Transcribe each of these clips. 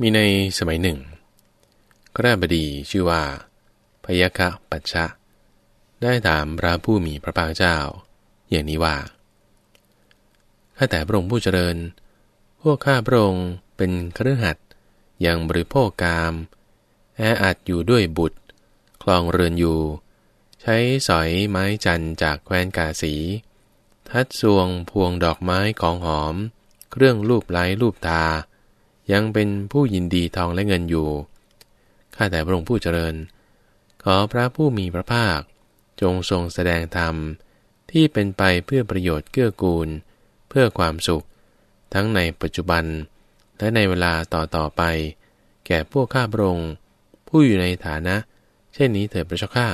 มีในสมัยหนึ่งก็ได้บดีชื่อว่า พยคะปัจชะ ได้ถามพระผู้มีพระภาคเจ้า อย่างนี้ว่า ข้าแต่พระองค์ผู้เจริญ พวกข้าพระองค์เป็นเครือขัดยังบริโภคกาม แออัดอยู่ด้วยบุตร คลองเรือนอยู่ ใช้สอยไม้จันจากแคว้นกาสี ทัดสวงพวงดอกไม้ของหอม เครื่องรูปไล้รูปตา ยังเป็นผู้ยินดีทองและเงินอยู่ ข้าแต่พระองค์ผู้เจริญ ขอพระผู้มีพระภาค จงทรงแสดงธรรม ที่เป็นไปเพื่อประโยชน์เกื้อกูล เพื่อความสุข ทั้งในปัจจุบัน และในเวลาต่อต่อไป แก่พวกข้าพระองค์ผู้อยู่ในฐานะ เช่นนี้เถิดพระเจ้าข้า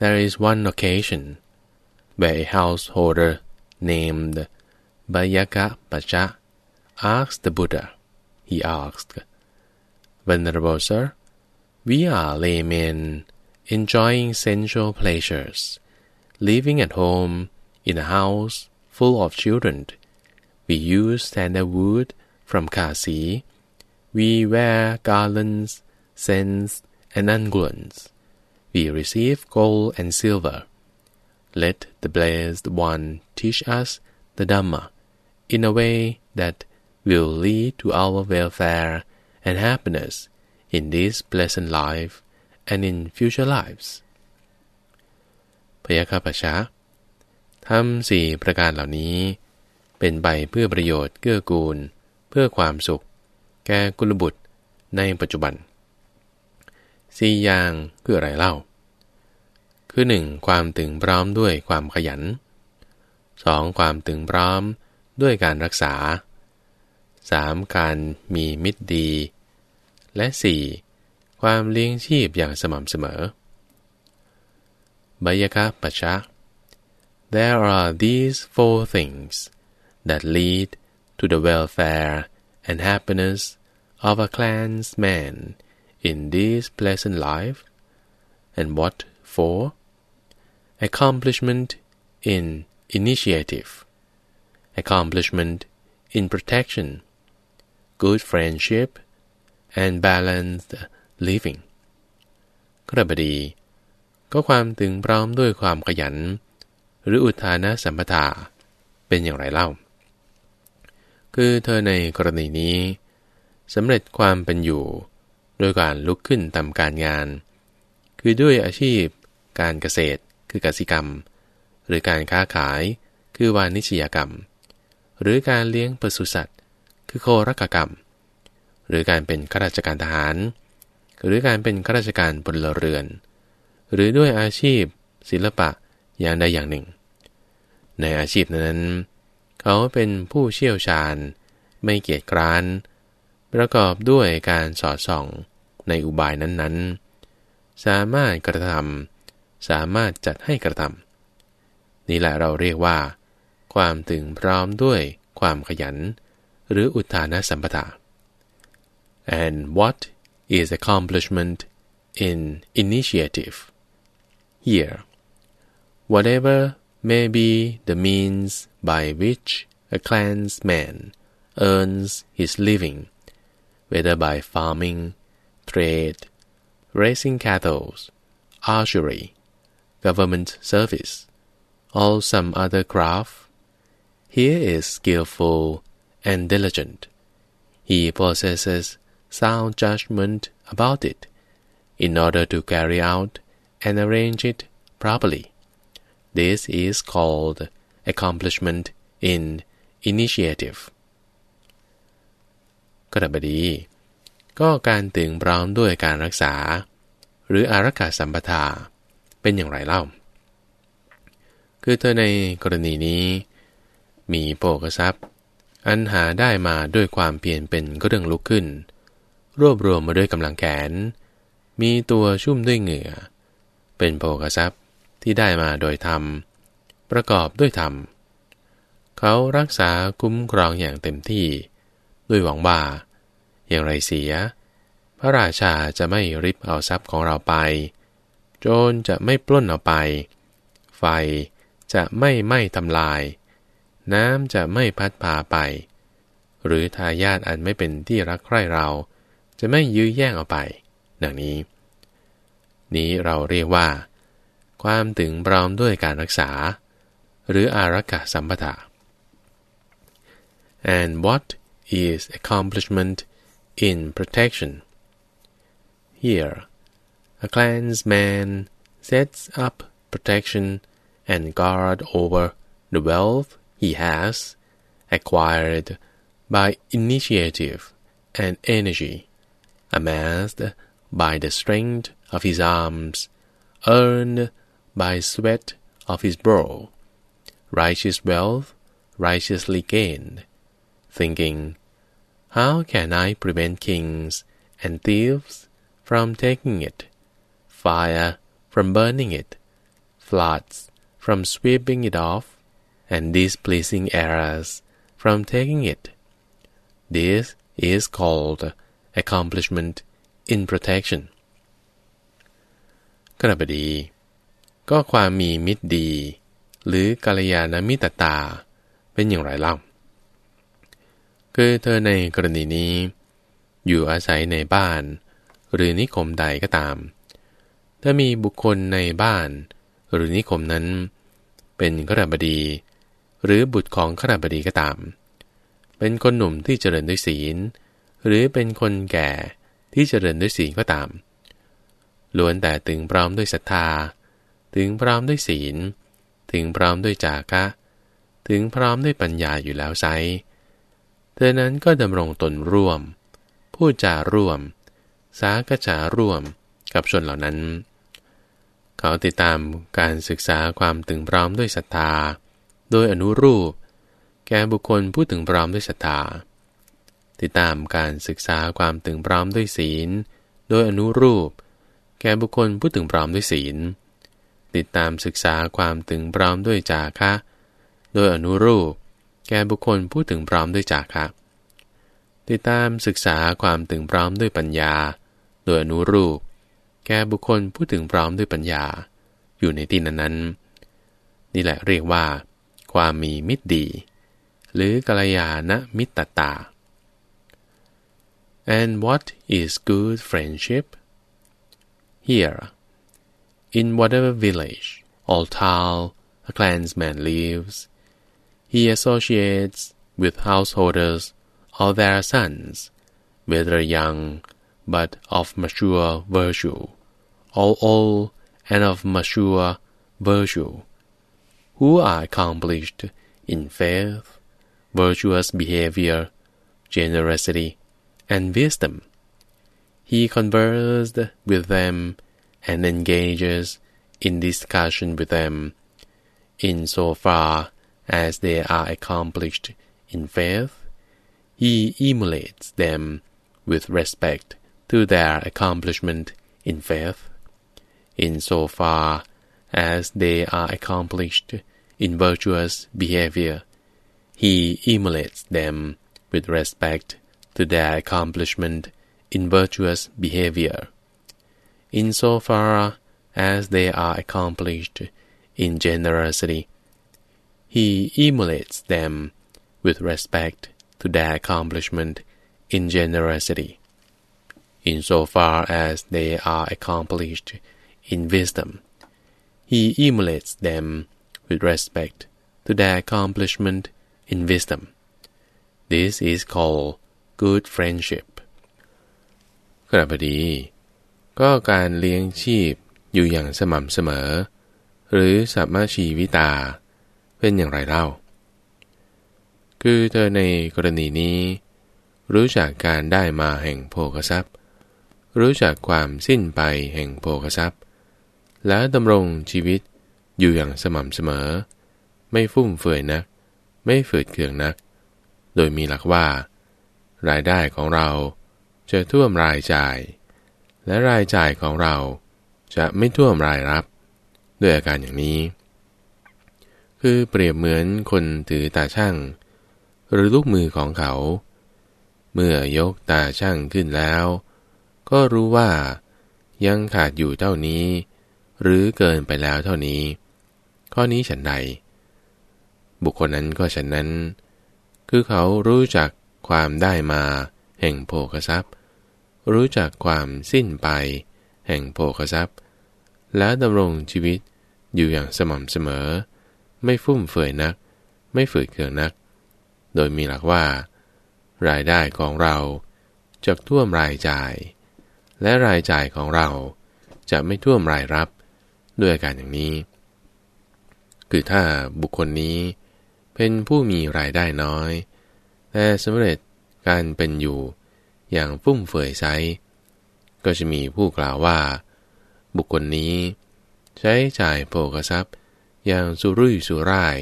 There is one occasion where a householder named Bayaka Pacha asked the Buddha, he asked, Venerable Sir, we are laymen enjoying sensual pleasures, living at home in a house full of children. We use standard wood from Kasi. We wear garlands, scents, and unguents. We receive gold and silver. Let the blessed one teach us the Dhamma in a way that will lead to our welfare and happiness in this pleasant life and in future lives พยาคาปชะทำสี่ประการเหล่านี้ เป็นไปเพื่อประโยชน์เกื้อกูล เพื่อความสุข แก่กุลบุตรในปัจจุบันสี่อย่างคืออะไรเล่า คือหนึ่งความตึงพร้อมด้วยความขยันสองความตึงพร้อมด้วยการรักษา 3. การมีมิตรดี และ 4. ความเลี้ยงชีพอย่างสม่ำเสมอบายคะปัจชะ There are these four things that lead to the welfare and happiness of a clansman in this pleasant life. And what for? Accomplishment in initiative, accomplishment in protection, good friendship, and balanced living กระบดี ก็ความถึงพร้อมด้วยความขยัน หรืออุทานะสัมปทาเป็นอย่างไรเล่า คือเธอในกรณีนี้สำเร็จความเป็นอยู่ โดยการลุกขึ้นทำการงาน คือด้วยอาชีพ การเกษตร คือกสิกรรม หรือการค้าขาย คือวานิชยกรรม หรือการเลี้ยงปศุสัตว คือโครกกรรม หรือการเป็นข้าราชการทหาร หรือการเป็นข้าราชการบนเรือน หรือด้วยอาชีพ ศิลปะอย่างใดอย่างหนึ่ง ในอาชีพนั้น เขาเป็นผู้เชี่ยวชาญ ไม่เกียจคร้าน ประกอบด้วยการสอดส่องในอุบายนั้นๆ สามารถกระทำสามารถจัดให้กระทำนี่แหละเราเรียกว่า ความถึงพร้อมด้วยความขยัน หรืออุทานะสัมปทา and what is accomplishment in initiative here whatever may be the means by which a clansman earns his living whether by farming trade raising cattle archery government service or some other craft he is skillful and diligent he possesses sound judgment about it in order to carry out and arrange it properly. This is called accomplishment in initiative ก็ดับดี ก็การตึงพร้อมด้วยการรักษา หรืออารักขาสัมปทาเป็นอย่างไรเล่า คือเธอในกรณีนี้ มีโภกทรัพย์ อันหาได้มาด้วยความเพียรเป็นก็เรื่องลุกขึ้น รวบรวมมาด้วยกำลังแขน มีตัวชุ่มด้วยเหงื่อ เป็นโภกทรัพย์ที่ได้มาโดยธรรม ประกอบด้วยธรรม เขารักษาคุ้มครองอย่างเต็มที่ ด้วยหวังว่า อย่างไรเสีย พระราชาจะไม่ริบเอาทรัพย์ของเราไป โจรจะไม่ปล้นเอาไป ไฟจะไม่ไหม้ทำลาย น้ำจะไม่พัดพาไป หรือทายาทอันไม่เป็นที่รักใคร่เรา จะไม่ยื้อแย่งเอาไป ดังนี้ นี้เราเรียกว่า ความถึงพร้อมด้วยการรักษา หรืออารักขาสัมปทา and what is accomplishment in protection here a clansman sets up protection and guard over the wealth he has acquired by initiative and energy, amassed by the strength of his arms, earned by sweat of his brow, righteous wealth righteously gained, thinking, how can I prevent kings and thieves from taking it, fire from burning it, floods from sweeping it off, and displeasing errors from taking it? This is called accomplishment in protection กระบดี ก็ความมีมิตรดี หรือกัลยาณมิตรตา เป็นอย่างไรเล่า คือเธอในกรณีนี้ อยู่อาศัยในบ้าน หรือนิคมใดก็ตาม ถ้ามีบุคคลในบ้าน หรือนิคมนั้น เป็นขรบดี หรือบุตรของขรบดีก็ตาม เป็นคนหนุ่มที่เจริญด้วยศีล หรือเป็นคนแก่ที่เจริญด้วยศีลก็ตามล้วนแต่ถึงพร้อมด้วยศรัทธา ถึงพร้อมด้วยศีล ถึงพร้อมด้วยจากะถึงพร้อมด้วยปัญญาอยู่แล้วไซเธอนั้นก็ดำรงตนร่วม พูดจาร่วม สากจาร่วมกับชนเหล่านั้น เขาติดตามการศึกษาความถึงพร้อมด้วยศรัทธา โดยอนุรูป แก่บุคคลผู้ถึงพร้อมด้วยศรัทธา ติดตามการศึกษาความถึงพร้อมด้วยศีล โดยอนุรูป แก่บุคคลผู้ถึงพร้อมด้วยศีล ติดตามศึกษาความถึงพร้อมด้วยจาคะ โดยอนุรูป แก่บุคคลผู้ถึงพร้อมด้วยจาคะ ติดตามศึกษาความถึงพร้อมด้วยปัญญา โดยอนุรูป แก่บุคคลผู้ถึงพร้อมด้วยปัญญา อยู่ในที่นั้นๆนี่แหละเรียกว่า ความมีมิตรดีหรือกัลยาณมิตรตา and what is good friendship here in whatever village or town a clansman lives he associates with householders or their sons whether young but of mature virtue or old and of mature virtue who are accomplished in faith virtuous behavior, generosity, and wisdom. He conversed with them and engages in discussion with them, in so far as they are accomplished in faith. He emulates them with respect to their accomplishment in faith, in so far as they are accomplished in virtuous behavior he emulates them with respect to their accomplishment in virtuous behavior. In so far as they are accomplished in generosity, he emulates them with respect to their accomplishment in generosity. In so far as they are accomplished in wisdom, he emulates them with respect to their accomplishment in wisdom. This is called good friendship กระบดี ก็การเลี้ยงชีพอยู่อย่างสม่ำเสมอ หรือสัมมาชีวิตา เป็นอย่างไรเล่า คือเธอในกรณีนี้ รู้จักการได้มาแห่งโภคทรัพย์ รู้จักความสิ้นไปแห่งโภคทรัพย์ และดำรงชีวิตอยู่อย่างสม่ำเสมอ ไม่ฟุ่มเฟือยนัก ไม่ฝืดเคืองนัก โดยมีหลักว่า รายได้ของเราจะท่วมรายจ่าย และรายจ่ายของเราจะไม่ท่วมรายรับ ด้วยอาการอย่างนี้ คือเปรียบเหมือนคนถือตาช่าง หรือลูกมือของเขา เมื่อยกตาช่างขึ้นแล้ว ก็รู้ว่ายังขาดอยู่เท่านี้ หรือเกินไปแล้วเท่านี้ ข้อนี้ฉันใด บุคคลนั้นก็ฉะนั้น คือเขารู้จักความได้มา แห่งโภคทรัพย์ รู้จักความสิ้นไป แห่งโภคทรัพย์ และดำรงชีวิตอยู่อย่างสม่ำเสมอ ไม่ฟุ่มเฟือยนัก ไม่ฝืดเคืองนัก โดยมีหลักว่า รายได้ของเราจะท่วมรายจ่าย และรายจ่ายของเราจะไม่ท่วมรายรับ ด้วยอาการอย่างนี้ คือถ้าบุคคลนี้เป็นผู้มีรายได้น้อย แต่สำเร็จการเป็นอยู่อย่างฟุ่มเฟือยไซก็จะมีผู้กล่าวว่า บุคคลนี้ ใช้จ่ายโภกทรัพย์ อย่างสุรุ่ยสุร่าย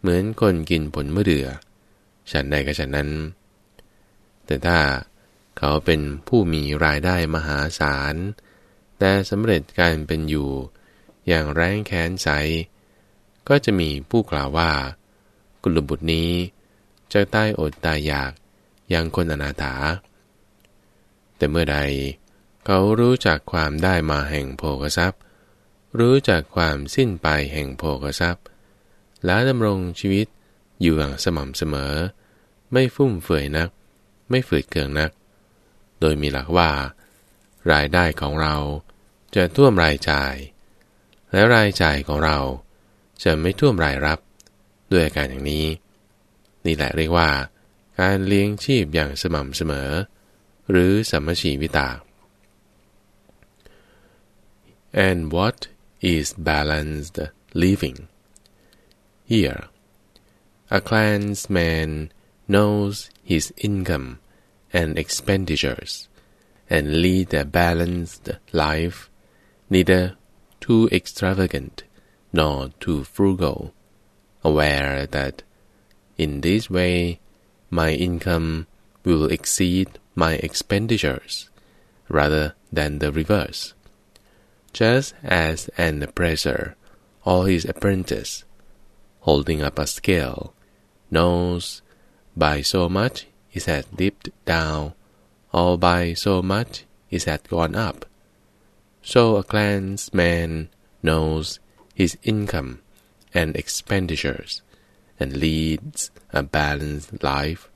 เหมือนคนกินผลมะเดื่อ ฉันใดก็ฉันนั้น แต่ถ้าเขาเป็นผู้มีรายได้มหาศาล แต่สำเร็จการเป็นอยู่ อย่างแรงแค้นใสก็จะมีผู้กล่าวว่า กุลบุตรนี้จะตายอดตายอยากอย่างคนอนาถา แต่เมื่อใด เขารู้จักความได้มาแห่งโภกทรัพย์ รู้จักความสิ้นไปแห่งโภกทรัพย์ และดำรงชีวิตอยู่อย่างสม่ำเสมอ ไม่ฟุ่มเฟือยนัก ไม่ฝืดเคืองนัก โดยมีหลักว่า รายได้ของเราจะท่วมรายจ่าย และรายจ่ายของเรา จะไม่ท่วมรายรับ ด้วยอาการอย่างนี้ นี่แหละเรียกว่า การเลี้ยงชีพอย่างสม่ำเสมอ หรือสัมมชีวิตา and what is balanced living here a clansman knows his income and expenditures and lead a balanced life neither too extravagant nor too frugal aware that in this way my income will exceed my expenditures rather than the reverse. Just as an appraiser or his apprentice, holding up a scale, knows by so much it has dipped down, or by so much it has gone up. So a clansman knows his income and expenditures, and leads a balanced life,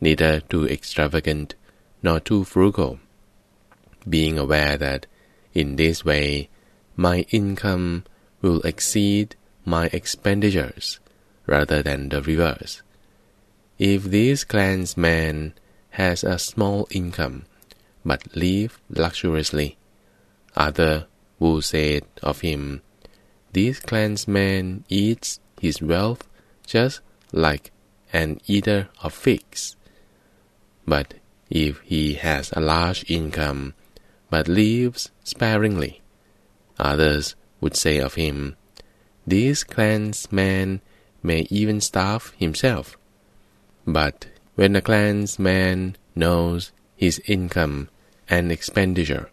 neither too extravagant nor too frugal, being aware that in this way my income will exceed my expenditures rather than the reverse. If this clansman has a small income but live luxuriously, other will say of him this clansman eats his wealth just like an eater of figs. But if he has a large income, but lives sparingly, others would say of him, this clansman may even starve himself. But when a clansman knows his income and expenditure,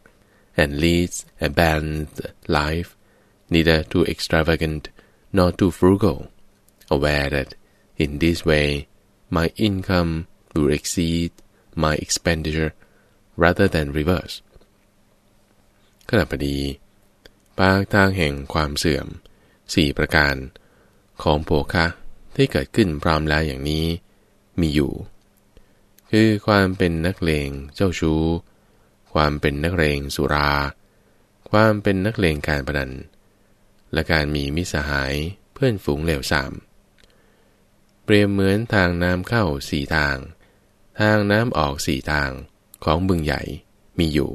and leads a balanced life, neither too extravagant nor too frugal, aware that in this way my income will exceed my expenditure rather than reverse ขณะพอดีปางทางแห่งความเสื่อมสี่ประการของโภคะที่เกิดขึ้นพร้อมแล้วอย่างนี้มีอยู่ คือความเป็นนักเลงเจ้าชู้ ความเป็นนักเลงสุรา ความเป็นนักเลงการพนัน และการมีมิสหายเพื่อนฝูงเหลวสาม เปรียบเหมือนทางน้ำเข้าสี่ทาง ทางน้ำออกสี่ทางของบึงใหญ่มีอยู่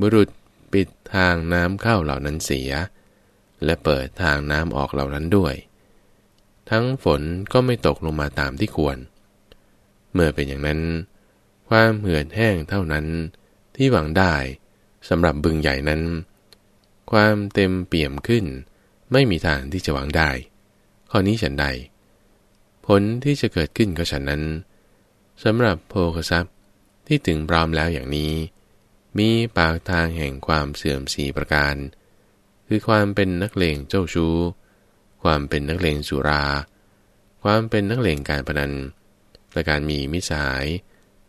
บุรุษปิดทางน้ำเข้าเหล่านั้นเสีย และเปิดทางน้ำออกเหล่านั้นด้วย ทั้งฝนก็ไม่ตกลงมาตามที่ควร เมื่อเป็นอย่างนั้น ความเหือดแห้งเท่านั้น ที่หวังได้สำหรับบึงใหญ่นั้น ความเต็มเปี่ยมขึ้น ไม่มีทางที่จะหวังได้ ข้อนี้ฉันใด ผลที่จะเกิดขึ้นก็ฉันนั้นสำหรับโภคทรัพย์ที่ถึงพร้อมแล้วอย่างนี้ มีปากทางแห่งความเสื่อมสีประการ คือความเป็นนักเลงเจ้าชู้ ความเป็นนักเลงสุรา ความเป็นนักเลงการพนันและการมีมิสาย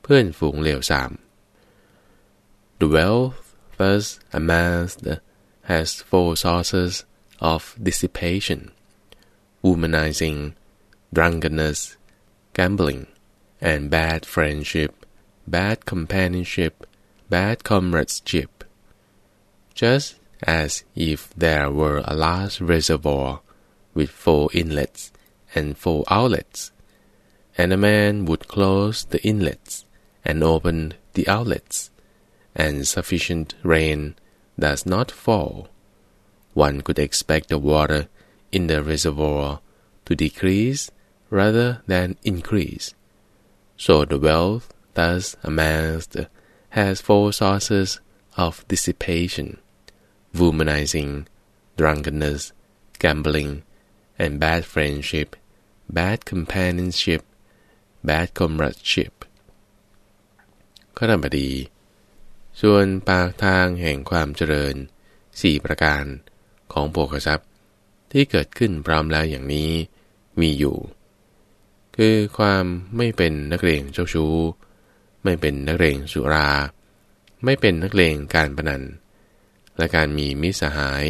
เพื่อนฝูงเลวสาม The wealth thus amassed has four sources of dissipation womanizing, drunkenness, gambling, and bad friendship, bad companionship, bad comradeship. Just as if there were a large reservoir with four inlets and four outlets, and a man would close the inlets and open the outlets, and sufficient rain does not fall, one could expect the water in the reservoir to decrease rather than increase. So the wealth thus amassed has four sources of dissipation, womanizing, drunkenness, gambling, and bad friendship, bad companionship, bad comradeship ก็ธรรมดี ส่วนปากทางแห่งความเจริญสี่ประการของโภคทรัพย์ที่เกิดขึ้นพร้อมแล้วอย่างนี้มีอยู่ คือความไม่เป็นนักเลงเจ้าชู้ ไม่เป็นนักเลงสุรา ไม่เป็นนักเลงการพนัน และการมีมิสหาย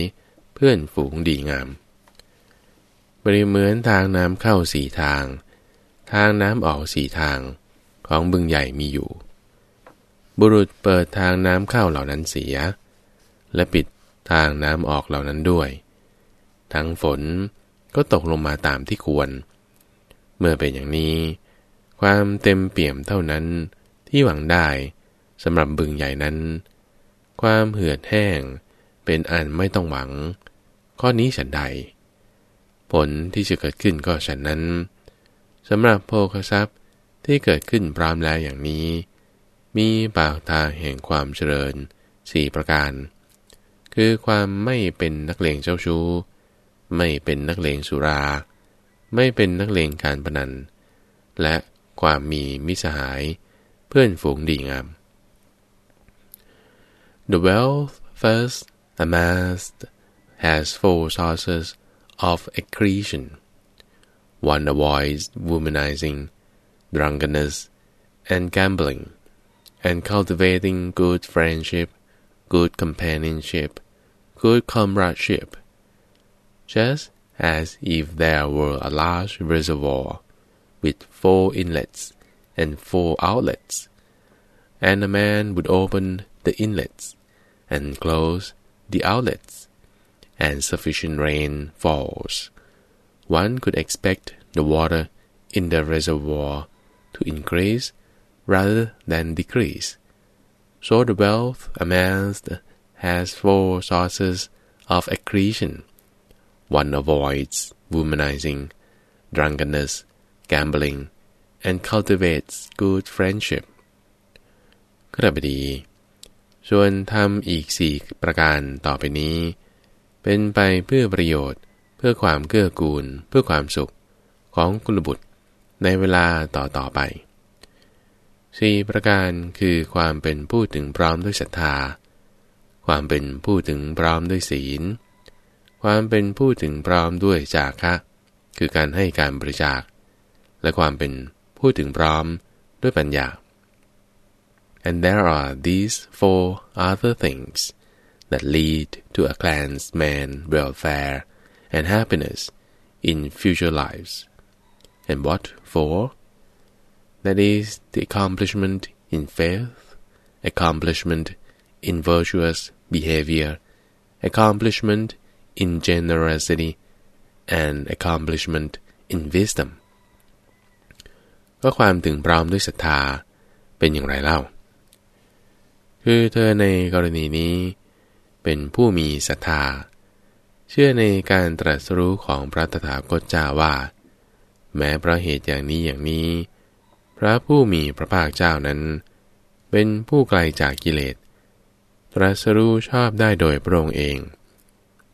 เพื่อนฝูงดีงามบริเหมือนทางน้ำเข้าสี่ทาง ทางน้ำออกสี่ทางของบึงใหญ่มีอยู่ บุรุษเปิดทางน้ำเข้าเหล่านั้นเสีย และปิดทางน้ำออกเหล่านั้นด้วย ทั้งฝนก็ตกลงมาตามที่ควร เมื่อเป็นอย่างนี้ ความเต็มเปี่ยมเท่านั้นที่หวังได้สำหรับบึงใหญ่นั้น ความเหือดแห้งเป็นอันไม่ต้องหวัง ข้อนี้ฉันใด ผลที่จะเกิดขึ้นก็ฉันนั้นสำหรับโภคทรัพย์ที่เกิดขึ้นพร้อมแล้วอย่างนี้ มีปากทางแห่งความเจริญสี่ประการ คือความไม่เป็นนักเลงเจ้าชู้ ไม่เป็นนักเลงสุรา ไม่เป็นนักเลงการพนัน และความมีมิสหาย เพื่อนฝูงดีงาม The wealth first amassed has four sources of accretion. One avoids womanizing, drunkenness, and gambling, and cultivating good friendship, good companionship, good comradeship, just as if there were a large reservoir with four inlets and four outlets, and a man would open the inlets and close the outlets, and sufficient rain falls. One could expect the water in the reservoir to increase rather than decrease. So the wealth amassed has four sources of accretion. One avoids womanizing, drunkenness, gambling, and cultivates good friendship. กระบดีส่วนทำอีกสี่ประการต่อไปนี้ เป็นไปเพื่อประโยชน์ เพื่อความเกื้อกูล เพื่อความสุขของกุลบุตรในเวลาต่อต่อไป สี่ประการคือความเป็นผู้ถึงพร้อมด้วยศรัทธา ความเป็นผู้ถึงพร้อมด้วยศีล ความเป็นผู้ถึงพร้อมด้วยจาคะ คือการให้การบริจาค และความเป็นผู้ถึงพร้อมด้วยปัญญา and there are these four other things that lead to a cleansed man welfare and happiness in future lives. And what for? That is the accomplishment in faith, accomplishment in virtuous behavior, accomplishment in generosity, and accomplishment in wisdom. ก็ความถึงพร้อมด้วยศรัทธาเป็นอย่างไรเล่า คือเธอในกรณีนี้ เป็นผู้มีศรัทธา เชื่อในการตรัสรู้ของพระตถาคตเจ้าว่า แม้เพราะเหตุอย่างนี้อย่างนี้ พระผู้มีพระภาคเจ้านั้น เป็นผู้ไกลจากกิเลส ตรัสรู้ชอบได้โดยพระองค์เอง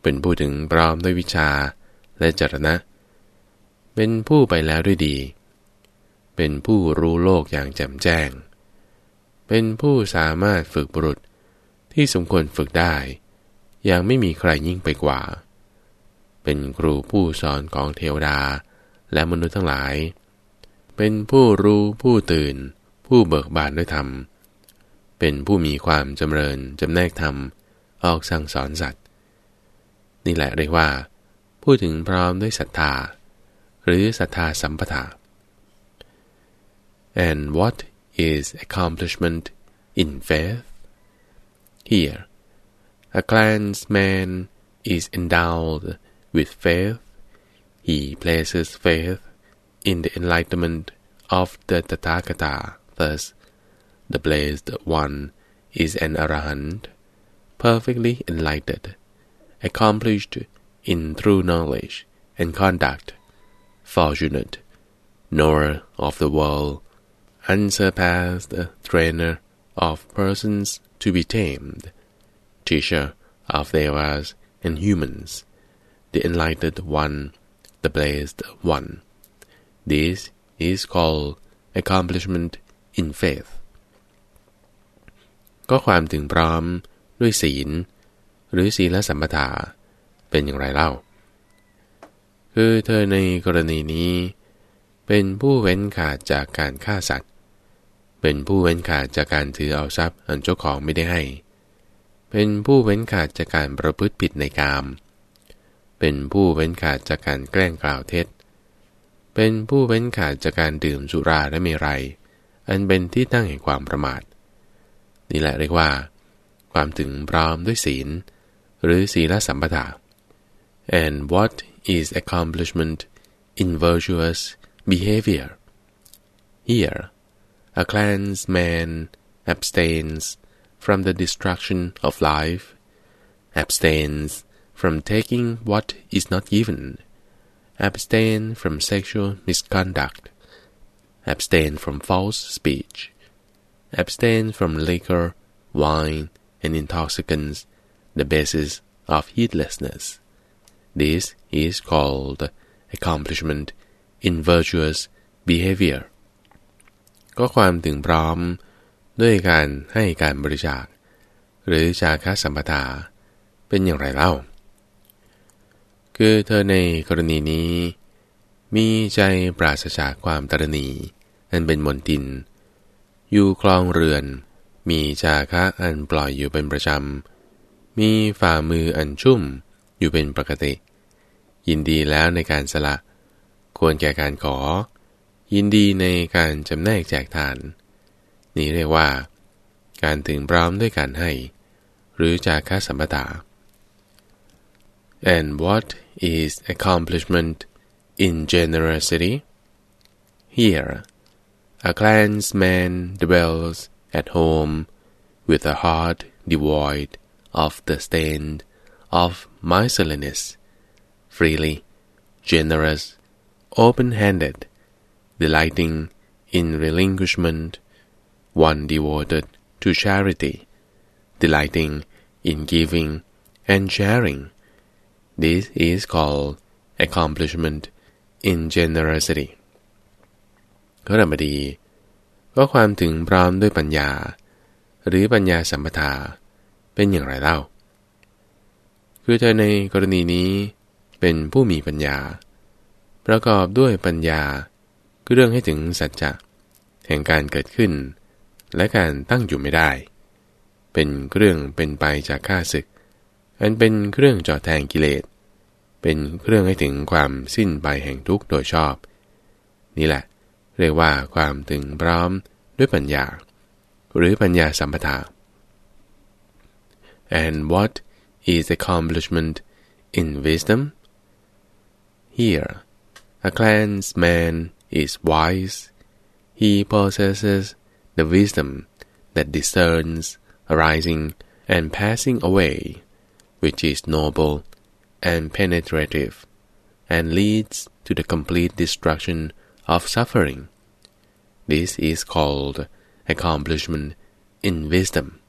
เป็นผู้ถึงพร้อมด้วยวิชาและจรณะ เป็นผู้ไปแล้วด้วยดี เป็นผู้รู้โลกอย่างแจ่มแจ้ง เป็นผู้สามารถฝึกบุรุษที่สมควรฝึกได้ อย่างไม่มีใครยิ่งไปกว่า เป็นครูผู้สอนของเทวดาและมนุษย์ทั้งหลายเเป็นผู้รู้ผู้ตื่น ผู้เบิกบานด้วยธรรม เป็นผู้มีความจำเริญจำแนกธรรม ออกสั่งสอนสัตว์ นี่แหละเรียกว่า พูดถึงพร้อมด้วยศรัทธา หรือศรัทธาสัมปทา And what is accomplishment in faith? Here, a clansman is endowed with faith. He places faith in the enlightenment of the Tathagata. Thus, the blessed one is an arahant, perfectly enlightened, accomplished in true knowledge and conduct, fortunate, knower of the world, unsurpassed trainer of persons to be tamed, teacher of devas and humans, the enlightened one, the blessed one. This is called accomplishment in faith ก็ความถึงพร้อมด้วยศีล หรือศีลสัมปทาเป็นอย่างไรเล่า คือเธอในกรณีนี้ เป็นผู้เว้นขาดจากการฆ่าสัตว์ เป็นผู้เว้นขาดจากการถือเอาทรัพย์อันเจ้าของไม่ได้ให้ เป็นผู้เว้นขาดจากการประพฤติผิดในกาม เป็นผู้เว้นขาดจากการแกล้งกล่าวเท็จเเป็นผู้เว้นขาดจากการดื่มสุราและเมรัย อันเป็นที่ตั้งแห่งความประมาท นี่แหละเรียกว่า ความถึงพร้อมด้วยศีล หรือศีลสัมปทา and what is accomplishment in virtuous behavior here a cleans man abstains from the destruction of life abstains from taking what is not given abstain from sexual misconduct abstain from false speech abstain from liquor wine and intoxicants the basis of heedlessness this is called accomplishment in virtuous behavior ก็ความถึงพร้อมด้วยการให้การบริจาค หรือจาคสัมปทาเป็นอย่างไรเล่า คือเธอในกรณีนี้ มีใจปราศจากความตรณีอันเป็นมนติน อยู่คลองเรือน มีจาคะอันปล่อยอยู่เป็นประจำ มีฝ่ามืออันชุ่มอยู่เป็นปกติ ยินดีแล้วในการสละ ควรแก่การขอ ยินดีในการจำแนกแจกทาน นี่เรียกว่า การถึงพร้อมด้วยการให้ หรือจาคะสัมปทา and what is accomplishment in generosity here a clansman dwells at home with a heart devoid of the stain of miserliness, freely, generous, open-handed, delighting in relinquishment, one devoted to charity, delighting in giving and sharing. This is called accomplishment in generosity ก็ธรรมดี ก็ความถึงพร้อมด้วยปัญญา หรือปัญญาสัมปทาเป็นอย่างไรเล่า คือเธอในกรณีนี้เป็นผู้มีปัญญา ประกอบด้วยปัญญาคือเรื่องให้ถึงสัจจะแห่งการเกิดขึ้น และการตั้งอยู่ไม่ได้ เป็นเรื่องเป็นไปจากข้าศึก อันเป็นเครื่องจอดแทงกิเลส เป็นเครื่องให้ถึงความสิ้นไปแห่งทุกข์โดยชอบ นี่แหละ เรียกว่าความถึงพร้อมด้วยปัญญา หรือปัญญาสัมปทา and what is accomplishment in wisdom? Here, a clansman is wise. He possesses the wisdom that discerns arising and passing away, which is noble and penetrative, and leads to the complete destruction of suffering. This is called accomplishment in wisdom.